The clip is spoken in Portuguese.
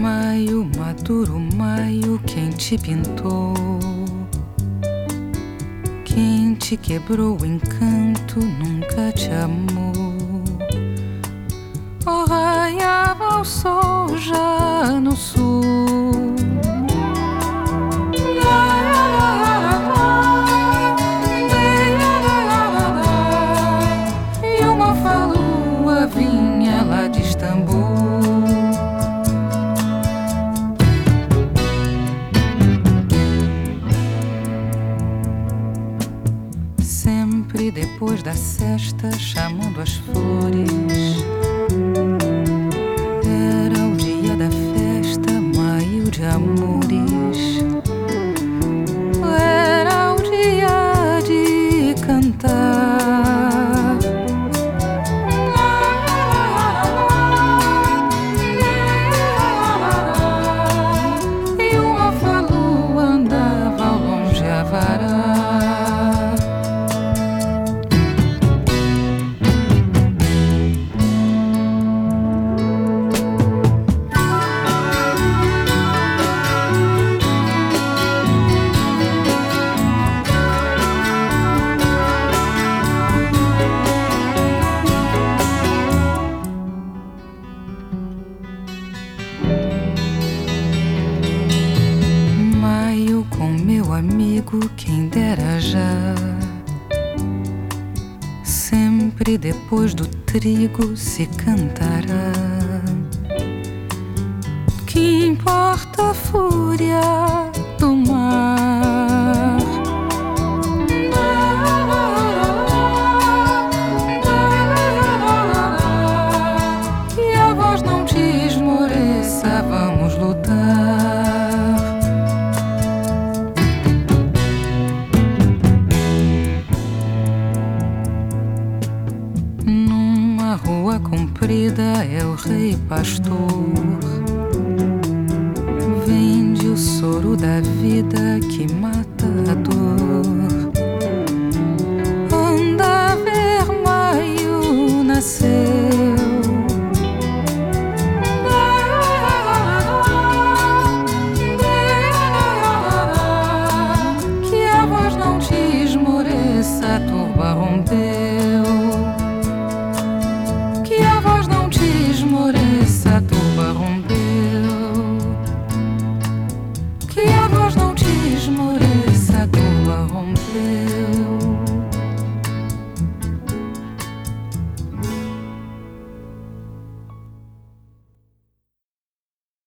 Maio, maduro maio, quem te pintou? Quem te quebrou o encanto, nunca te amou. Oh, raiava o sol já no sul. Sempre depois da cesta, chamando as flores. Era o dia da festa, maio de amores. Amigo, quem dera já. Sempre depois do trigo se cantará. Que importa a fúria Rua comprida é o rei pastor. Vende o soro da vida que mata a dor. Anda ver maio nasceu. Que a voz não te esmoreça, turba romper.